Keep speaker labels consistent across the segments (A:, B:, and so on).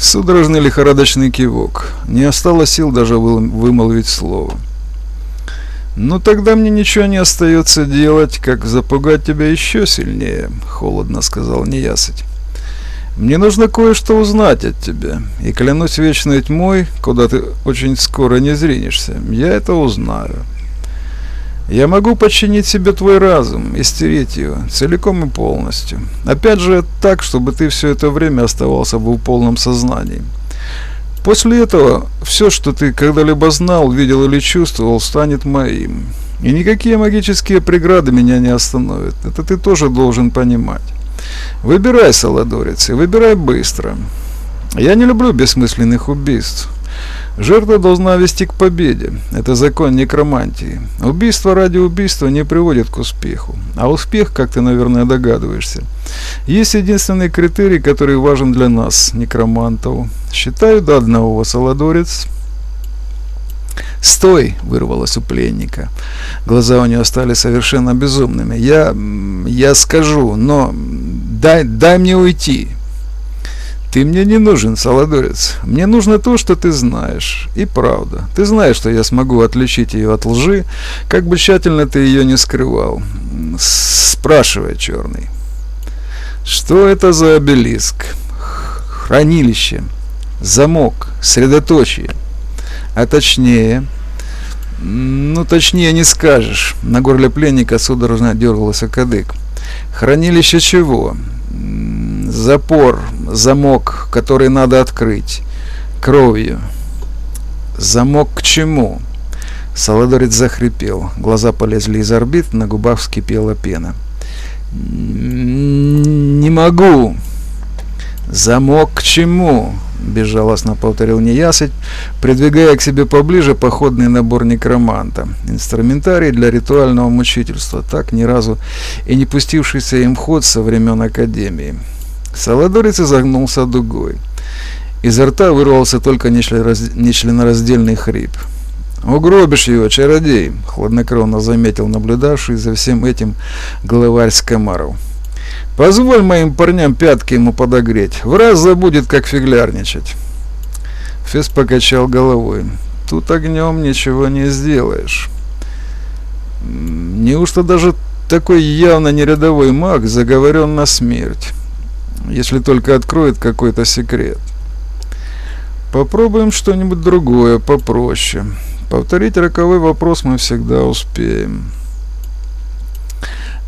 A: Судорожный лихорадочный кивок. Не осталось сил даже вымолвить слово. «Ну тогда мне ничего не остается делать, как запугать тебя еще сильнее», — холодно сказал неясыть. «Мне нужно кое-что узнать от тебя, и клянусь вечной тьмой, куда ты очень скоро не зринешься, я это узнаю. Я могу подчинить себе твой разум и стереть его целиком и полностью. Опять же, так, чтобы ты все это время оставался бы в полном сознании». После этого все, что ты когда-либо знал, видел или чувствовал, станет моим. И никакие магические преграды меня не остановят. Это ты тоже должен понимать. Выбирай, Саладорец, и выбирай быстро. Я не люблю бессмысленных убийств. Жертва должна вести к победе. Это закон некромантии. Убийство ради убийства не приводит к успеху. А успех, как ты, наверное, догадываешься, есть единственный критерий, который важен для нас, некромантов. Считаю до одного, Саладорец. «Стой!» — вырвалось у пленника. Глаза у него стали совершенно безумными. «Я... я скажу, но дай, дай мне уйти!» Ты мне не нужен, Солодорец. Мне нужно то, что ты знаешь. И правда. Ты знаешь, что я смогу отличить ее от лжи, как бы тщательно ты ее не скрывал. Спрашивай, Черный. Что это за обелиск? Хранилище. Замок. Средоточие. А точнее... Ну, точнее не скажешь. На горле пленника судорожно дергался кадык. Хранилище чего? Запор, замок, который надо открыть. Кровью. Замок к чему? Саладорец захрипел. Глаза полезли из орбит, на губах вскипела пена. «Не могу!» «Замок к чему?» – безжалостно повторил неясыть, придвигая к себе поближе походный набор некроманта. Инструментарий для ритуального мучительства, так ни разу и не пустившийся им ход со времен Академии. Саладорец изогнулся дугой. Изо рта вырвался только нечленораздельный хрип. «Угробишь его, чародей!» — хладнокровно заметил наблюдавший за всем этим главарь Скомаров. «Позволь моим парням пятки ему подогреть. В раз забудет, как фиглярничать». Фес покачал головой. «Тут огнем ничего не сделаешь». Неужто даже такой явно нерядовой маг заговорен на смерть? если только откроет какой-то секрет. Попробуем что-нибудь другое, попроще. Повторить роковой вопрос мы всегда успеем.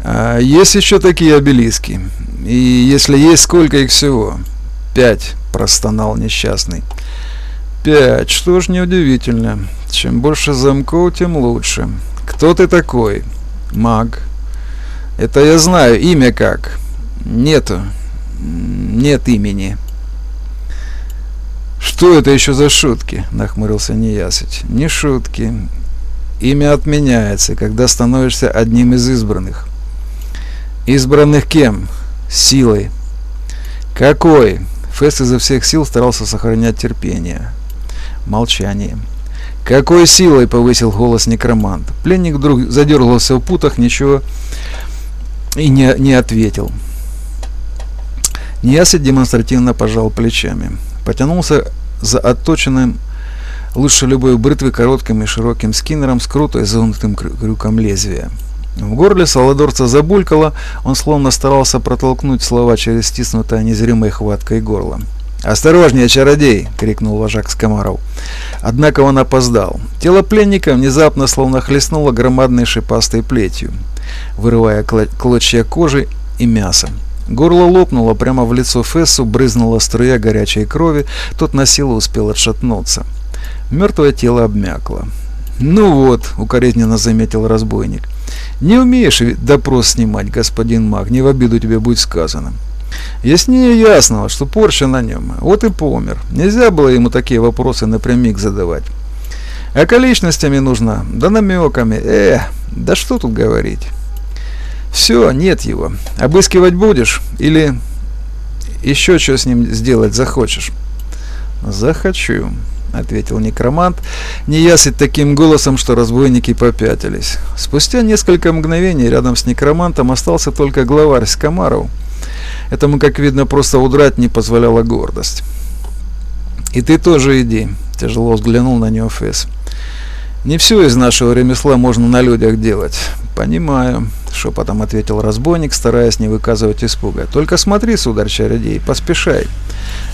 A: А есть еще такие обелиски. И если есть, сколько их всего? Пять, простонал несчастный. Пять, что ж неудивительно. Чем больше замков, тем лучше. Кто ты такой? Маг. Это я знаю, имя как? Нету нет имени. «Что это еще за шутки?» – нахмурился неясыть. «Не шутки. Имя отменяется, когда становишься одним из избранных». «Избранных кем?» «Силой». «Какой?» Фесс изо всех сил старался сохранять терпение. Молчание. «Какой силой?» – повысил голос некромант. Пленник вдруг задергался в путах, ничего и не, не ответил. Нияси демонстративно пожал плечами. Потянулся за отточенным лучше любой бритвы коротким и широким скиннером с круто изогнутым крюком лезвия. В горле Саладорца забулькало, он словно старался протолкнуть слова через стиснутое незримой хваткой горло. «Осторожнее, чародей!» — крикнул вожак Скомаров. Однако он опоздал. Тело пленника внезапно словно хлестнуло громадной шипастой плетью, вырывая клочья кожи и мяса. Горло лопнуло, прямо в лицо Фессу брызнула струя горячей крови, тот на силу успел отшатнуться. Мертвое тело обмякло. «Ну вот», — укоризненно заметил разбойник, — «не умеешь допрос снимать, господин маг, не в обиду тебе будет сказано». Яснее ясного, что порча на нем. Вот и помер. Нельзя было ему такие вопросы напрямик задавать. А количностями нужно, да намеками. Э, да что тут говорить. Все, нет его. Обыскивать будешь? Или еще что с ним сделать захочешь? Захочу, ответил некромант, неясыть таким голосом, что разбойники попятились. Спустя несколько мгновений рядом с некромантом остался только главарь Скомаров. Этому, как видно, просто удрать не позволяла гордость. И ты тоже иди, тяжело взглянул на него Фесс. Не все из нашего ремесла можно на людях делать. Понимаю, шепотом ответил разбойник, стараясь не выказывать испуга. Только смотри, сударь Чародей, поспешай.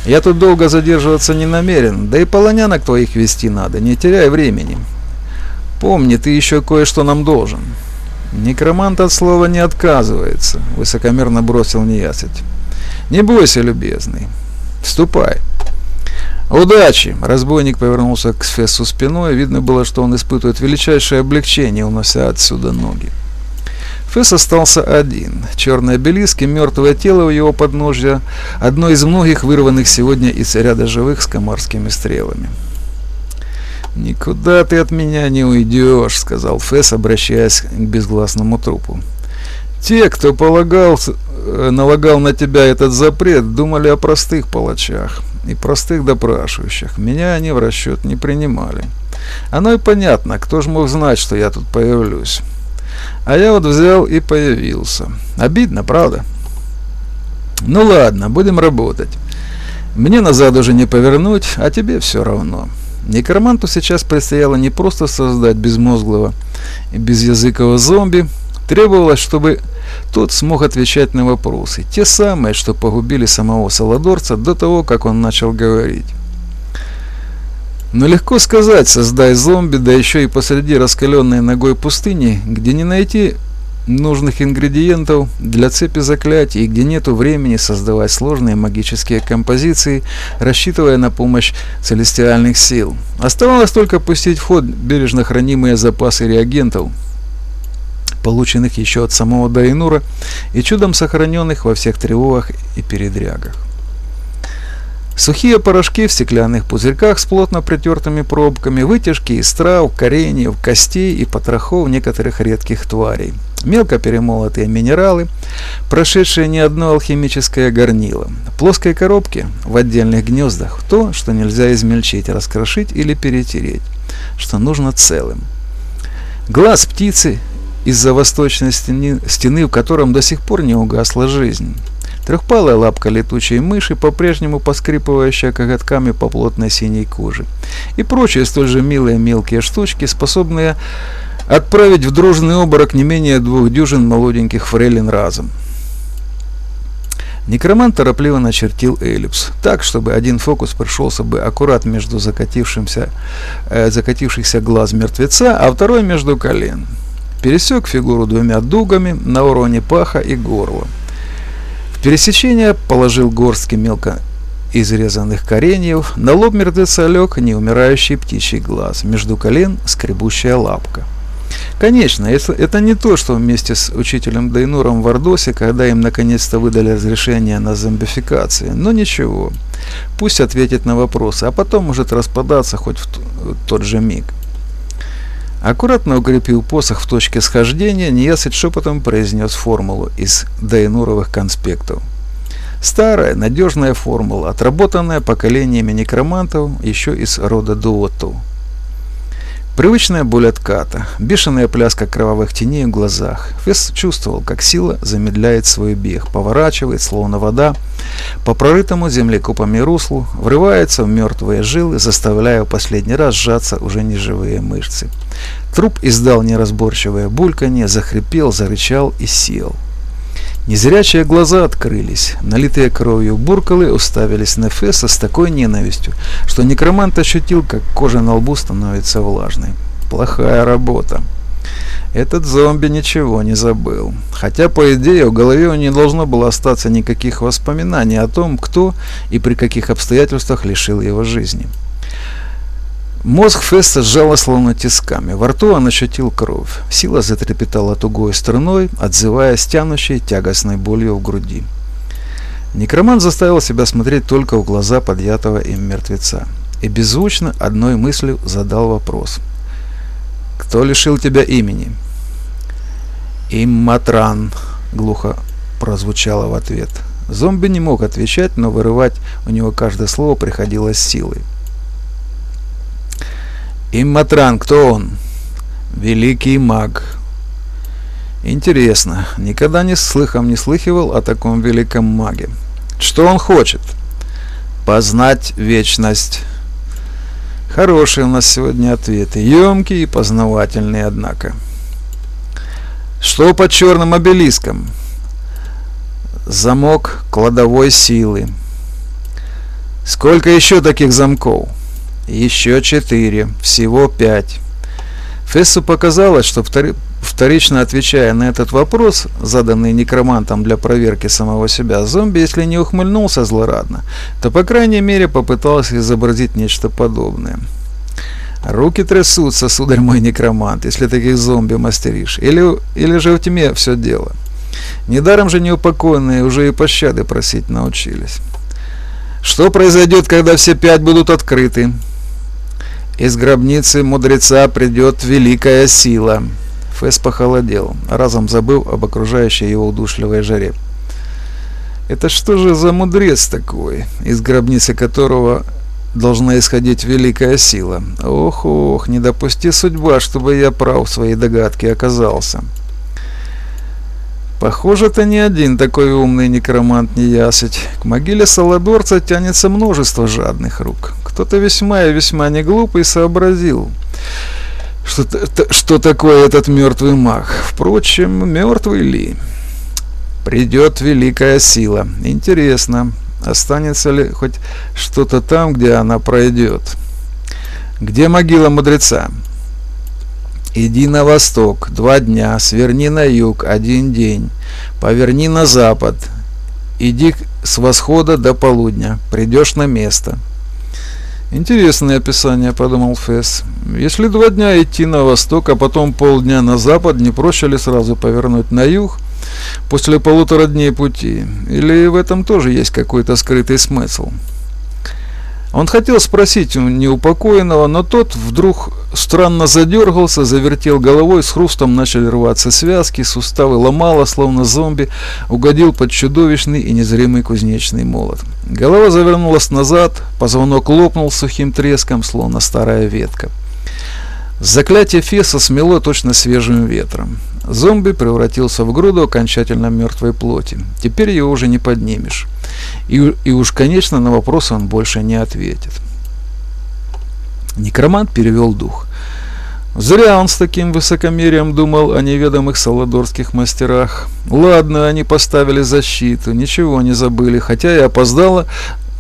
A: Я тут долго задерживаться не намерен, да и полонянок твоих вести надо, не теряй времени. Помни, ты еще кое-что нам должен. Некромант от слова не отказывается, высокомерно бросил неясыть. Не бойся, любезный. Ступай. «Удачи!» – разбойник повернулся к Сфесу спиной. Видно было, что он испытывает величайшее облегчение, унося отсюда ноги. Фесс остался один. Черный обелиск и мертвое тело у его подножья – одно из многих вырванных сегодня из ряда живых с комарскими стрелами. «Никуда ты от меня не уйдешь», – сказал Фесс, обращаясь к безгласному трупу. «Те, кто полагал, э, налагал на тебя этот запрет, думали о простых палачах и простых допрашивающих. Меня они в расчет не принимали. Оно и понятно, кто же мог знать, что я тут появлюсь. А я вот взял и появился. Обидно, правда? Ну ладно, будем работать. Мне назад уже не повернуть, а тебе все равно. Некроманту сейчас предстояло не просто создать безмозглого и безязыкового зомби, требовалось, чтобы тот смог отвечать на вопросы, те самые, что погубили самого Саладорца до того, как он начал говорить. Но легко сказать, создай зомби, да еще и посреди раскаленной ногой пустыни, где не найти нужных ингредиентов для цепи заклятий и где нету времени создавать сложные магические композиции, рассчитывая на помощь целестиальных сил. Оставалось только пустить в ход бережно хранимые запасы реагентов, полученных еще от самого Дайнура и чудом сохраненных во всех тревогах и передрягах. Сухие порошки в стеклянных пузырьках с плотно притертыми пробками, вытяжки из трав, кореньев, костей и потрохов некоторых редких тварей, мелко перемолотые минералы, прошедшие не одно алхимическое горнило, плоской коробке в отдельных гнездах то, что нельзя измельчить, раскрошить или перетереть, что нужно целым. Глаз птицы из-за восточной стены, стены, в котором до сих пор не угасла жизнь. Трехпалая лапка летучей мыши, по-прежнему поскрипывающая коготками по плотной синей коже. И прочие столь же милые мелкие штучки, способные отправить в дружный оборок не менее двух дюжин молоденьких фрейлин разом. Некромант торопливо начертил эллипс, так, чтобы один фокус пришелся бы аккурат между закатившимся, э, закатившихся глаз мертвеца, а второй между колен пересек фигуру двумя дугами на уровне паха и горла. В пересечение положил горстки мелко изрезанных кореньев, на лоб мертвеца лег неумирающий птичий глаз, между колен скребущая лапка. Конечно, это не то, что вместе с учителем Дайнуром в Ордосе, когда им наконец-то выдали разрешение на зомбификацию, но ничего. Пусть ответит на вопросы, а потом может распадаться хоть в тот же миг. Аккуратно укрепил посох в точке схождения, неясыть шепотом произнес формулу из Дайнуровых конспектов. Старая, надежная формула, отработанная поколениями некромантов еще из рода Дуотов. Привычная боль отката, бешеная пляска кровавых теней в глазах. Фесс чувствовал, как сила замедляет свой бег, поворачивает, словно вода, по прорытому землекопами руслу, врывается в мертвые жилы, заставляя в последний раз сжаться уже неживые мышцы. Труп издал неразборчивое бульканье, захрипел, зарычал и сел. Незрячие глаза открылись, налитые кровью буркалы уставились на Фесса с такой ненавистью, что некромант ощутил, как кожа на лбу становится влажной. Плохая работа. Этот зомби ничего не забыл. Хотя, по идее, в голове у него не должно было остаться никаких воспоминаний о том, кто и при каких обстоятельствах лишил его жизни. Мозг Феста сжало словно тисками. Во рту он ощутил кровь. Сила затрепетала тугой струной, отзываясь тянущей тягостной болью в груди. Некромант заставил себя смотреть только в глаза подъятого им мертвеца. И беззвучно одной мыслью задал вопрос. «Кто лишил тебя имени?» «Имматран», — глухо прозвучало в ответ. Зомби не мог отвечать, но вырывать у него каждое слово приходилось силой. Имматран, кто он? Великий маг. Интересно, никогда не слыхом не слыхивал о таком великом маге. Что он хочет? Познать вечность. Хорошие у нас сегодня ответы. Емкие и познавательные, однако. Что под черным обелиском? Замок кладовой силы. Сколько еще таких замков? Еще четыре. Всего пять. Фессу показалось, что вторично отвечая на этот вопрос, заданный некромантом для проверки самого себя, зомби, если не ухмыльнулся злорадно, то, по крайней мере, попытался изобразить нечто подобное. Руки трясутся, сударь мой некромант, если таких зомби мастеришь. Или, или же в тьме все дело. Недаром же неупокоенные уже и пощады просить научились. Что произойдет, когда все пять будут открыты? Из гробницы мудреца придет великая сила. Фэс похолодел, разом забыв об окружающей его удушливой жаре. Это что же за мудрец такой, из гробницы которого должна исходить великая сила? Ох, ох, не допусти судьба, чтобы я прав в своей догадке оказался. Похоже, это не один такой умный некромант неясыть. К могиле Саладорца тянется множество жадных рук. Кто-то весьма и весьма не глупый сообразил, что, что такое этот мертвый маг. Впрочем, мертвый ли? Придет великая сила. Интересно, останется ли хоть что-то там, где она пройдет? Где могила мудреца? Иди на восток, два дня, сверни на юг, один день, поверни на запад, иди с восхода до полудня, придешь на место. Интересное описание, подумал Фесс. Если два дня идти на восток, а потом полдня на запад, не проще ли сразу повернуть на юг после полутора дней пути? Или в этом тоже есть какой-то скрытый смысл? Он хотел спросить у неупокоенного, но тот вдруг странно задергался, завертел головой, с хрустом начали рваться связки, суставы ломало, словно зомби, угодил под чудовищный и незримый кузнечный молот. Голова завернулась назад, позвонок лопнул сухим треском, словно старая ветка. Заклятие Феса смело точно свежим ветром. Зомби превратился в груду окончательно мертвой плоти. Теперь его уже не поднимешь. И, и уж, конечно, на вопросы он больше не ответит. Некромант перевел дух. Зря он с таким высокомерием думал о неведомых саладорских мастерах. Ладно, они поставили защиту, ничего не забыли, хотя и опоздало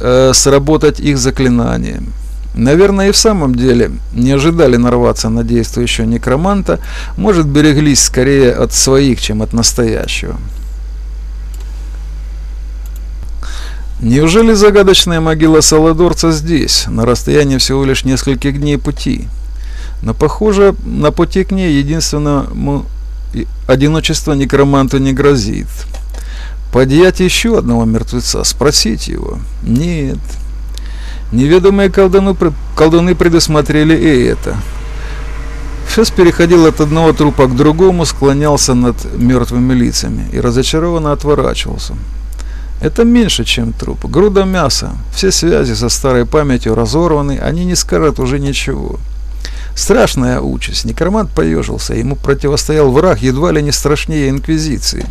A: э, сработать их заклинанием. Наверное, и в самом деле не ожидали нарваться на действующего некроманта, может, береглись скорее от своих, чем от настоящего. Неужели загадочная могила Саладорца здесь, на расстоянии всего лишь нескольких дней пути? Но, похоже, на пути к ней единственному одиночество некроманту не грозит. Подъять еще одного мертвеца, спросить его? Нет. Неведомые колдуны, колдуны предусмотрели и это. Фес переходил от одного трупа к другому, склонялся над мертвыми лицами и разочарованно отворачивался. Это меньше, чем труп. Груда мяса. Все связи со старой памятью разорваны, они не скажут уже ничего. Страшная участь. Некромант поежился. Ему противостоял враг едва ли не страшнее Инквизиции.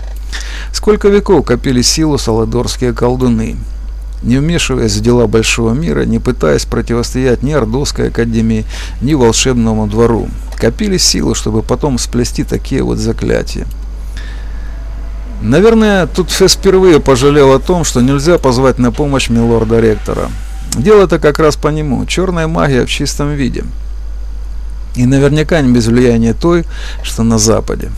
A: Сколько веков копили силу саладорские колдуны не вмешиваясь в дела большого мира, не пытаясь противостоять ни Ордовской академии, ни волшебному двору. Копили силы, чтобы потом сплести такие вот заклятия. Наверное, тут Фесс впервые пожалел о том, что нельзя позвать на помощь милорда-ректора. Дело-то как раз по нему. Черная магия в чистом виде. И наверняка не без влияния той, что на Западе.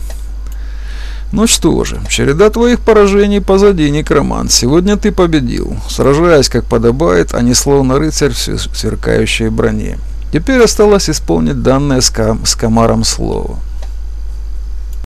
A: Ну что же, череда твоих поражений позади, некромант. Сегодня ты победил, сражаясь как подобает, а не словно рыцарь в сверкающей броне. Теперь осталось исполнить данное с, кам с комаром слово.